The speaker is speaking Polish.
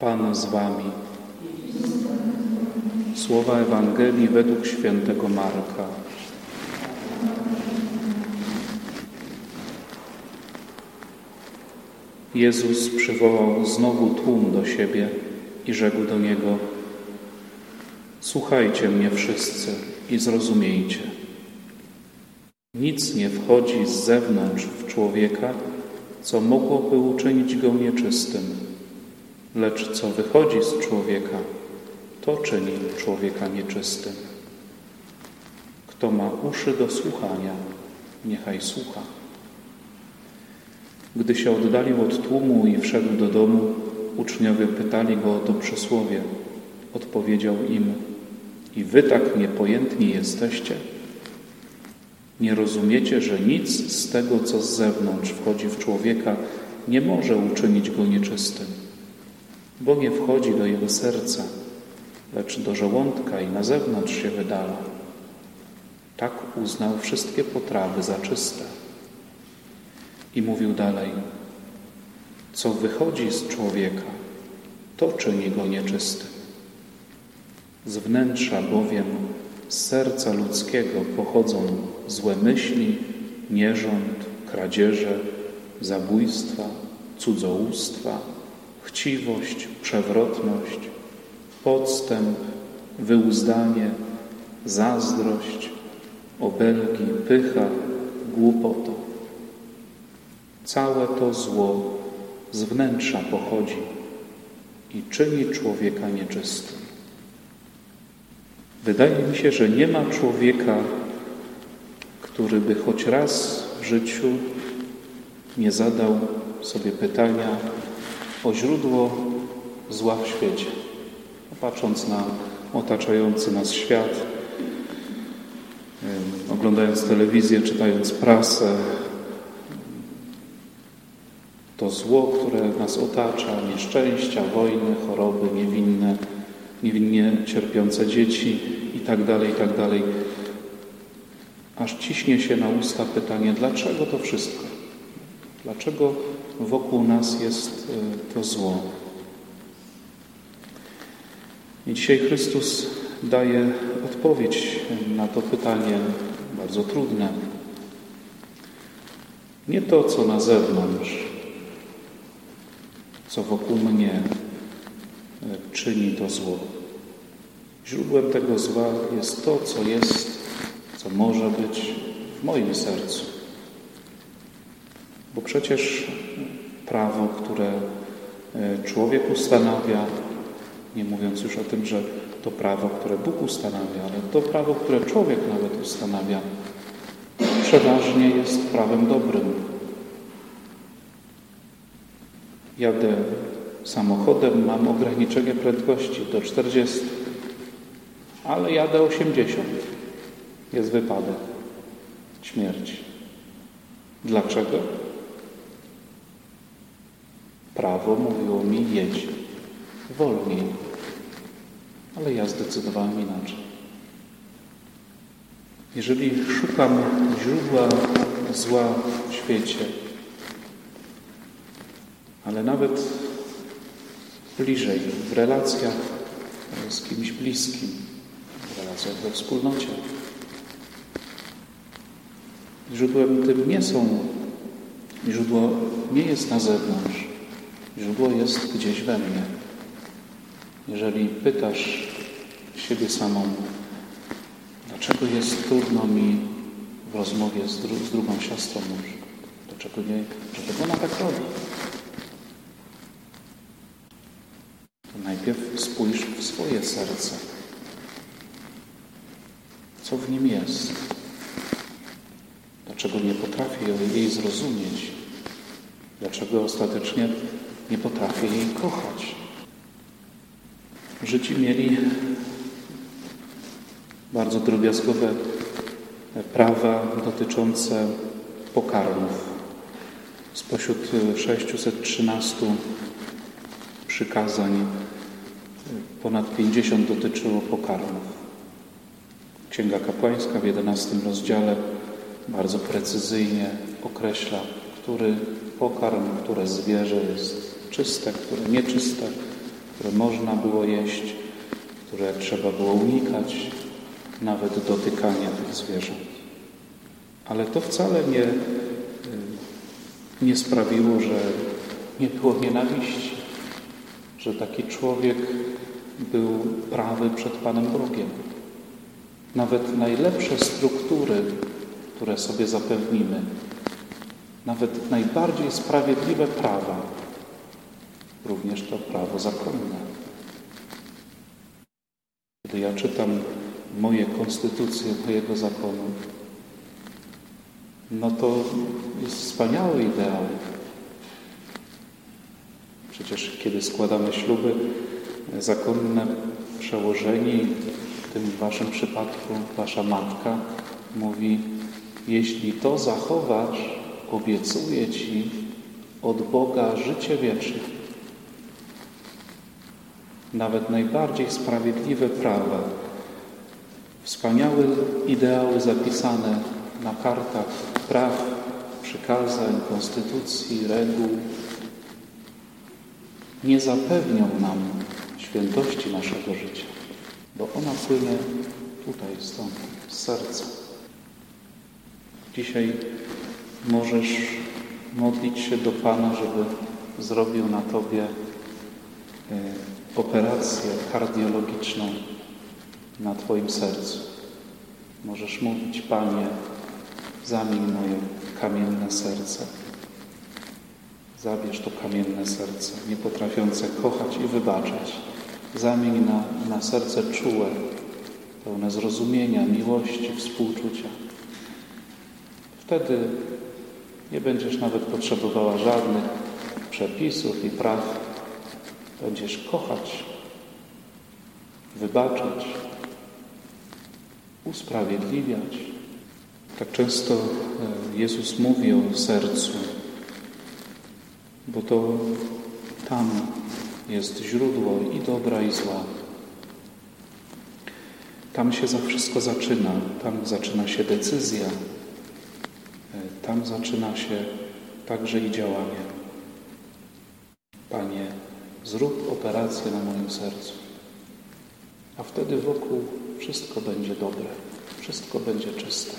Pan z wami. Słowa Ewangelii według świętego Marka. Jezus przywołał znowu tłum do siebie i rzekł do niego: Słuchajcie mnie wszyscy i zrozumiejcie. Nic nie wchodzi z zewnątrz w człowieka, co mogłoby uczynić go nieczystym, lecz co wychodzi z człowieka, to czyni człowieka nieczystym. Kto ma uszy do słuchania, niechaj słucha. Gdy się oddalił od tłumu i wszedł do domu, uczniowie pytali go o to przysłowie. Odpowiedział im: I wy tak niepojętni jesteście? Nie rozumiecie, że nic z tego, co z zewnątrz wchodzi w człowieka, nie może uczynić go nieczystym, bo nie wchodzi do jego serca, lecz do żołądka i na zewnątrz się wydala. Tak uznał wszystkie potrawy za czyste. I mówił dalej: Co wychodzi z człowieka, to czyni go nieczystym. Z wnętrza bowiem, z serca ludzkiego pochodzą złe myśli, nierząd, kradzieże, zabójstwa, cudzołóstwa, chciwość, przewrotność, podstęp, wyuzdanie, zazdrość, obelgi, pycha, głupota. Całe to zło z wnętrza pochodzi i czyni człowieka nieczystym. Wydaje mi się, że nie ma człowieka, który by choć raz w życiu nie zadał sobie pytania o źródło zła w świecie. Patrząc na otaczający nas świat, oglądając telewizję, czytając prasę, to zło, które nas otacza, nieszczęścia, wojny, choroby niewinne, niewinnie cierpiące dzieci itd., tak itd. Tak Aż ciśnie się na usta pytanie, dlaczego to wszystko? Dlaczego wokół nas jest e, to zło? I dzisiaj Chrystus daje odpowiedź na to pytanie, bardzo trudne. Nie to, co na zewnątrz, co wokół mnie e, czyni to zło. Źródłem tego zła jest to, co jest, co może być w moim sercu. Bo przecież prawo, które e, człowiek ustanawia, nie mówiąc już o tym, że to prawo, które Bóg ustanawia, ale to prawo, które człowiek nawet ustanawia, przeważnie jest prawem dobrym. Jadę samochodem, mam ograniczenie prędkości do 40, ale jadę 80. Jest wypadek, śmierć. Dlaczego? Prawo mówiło mi jedź wolniej, ale ja zdecydowałem inaczej. Jeżeli szukam źródła zła w świecie, ale nawet bliżej, w relacjach z kimś bliskim, w relacjach we wspólnocie. Źródłem tym nie są, źródło nie jest na zewnątrz, źródło jest gdzieś we mnie. Jeżeli pytasz siebie samą, dlaczego jest trudno mi w rozmowie z, dru z drugą siostrą, dlaczego, nie, dlaczego ona tak robi? To najpierw spójrz w swoje serce. Co w nim jest? Dlaczego nie potrafię jej zrozumieć? Dlaczego ostatecznie nie potrafię jej kochać? Żydzi mieli bardzo drobiazgowe prawa dotyczące pokarmów. Spośród 613 przykazań ponad 50 dotyczyło pokarmów. Księga Kapłańska w 11 rozdziale bardzo precyzyjnie określa, który pokarm, które zwierzę jest czyste, które nieczyste, które można było jeść, które trzeba było unikać, nawet dotykania tych zwierząt. Ale to wcale nie, nie sprawiło, że nie było nienawiści, że taki człowiek był prawy przed Panem Bogiem. Nawet najlepsze struktury, które sobie zapewnimy, nawet najbardziej sprawiedliwe prawa, również to prawo zakonne. Kiedy ja czytam moje konstytucje mojego zakonu, no to jest wspaniały ideał. Przecież kiedy składamy śluby zakonne, przełożeni, w tym waszym przypadku wasza matka mówi, jeśli to zachowasz, obiecuję ci od Boga życie wieczne. Nawet najbardziej sprawiedliwe prawa, wspaniałe ideały zapisane na kartach praw, przykazań, konstytucji, reguł, nie zapewnią nam świętości naszego życia, bo ona płynie tutaj, stąd, z serca. Dzisiaj możesz modlić się do Pana, żeby zrobił na Tobie e, operację kardiologiczną na Twoim sercu. Możesz mówić, Panie, zamień moje kamienne serce. Zabierz to kamienne serce, nie potrafiące kochać i wybaczać. Zamień na, na serce czułe, pełne zrozumienia, miłości, współczucia. Wtedy nie będziesz nawet potrzebowała żadnych przepisów i praw. Będziesz kochać, wybaczać, usprawiedliwiać. Tak często e, Jezus mówi o sercu, bo to tam jest źródło i dobra, i zła. Tam się za wszystko zaczyna, tam zaczyna się decyzja, tam zaczyna się także i działanie. Panie, zrób operację na moim sercu, a wtedy wokół wszystko będzie dobre, wszystko będzie czyste.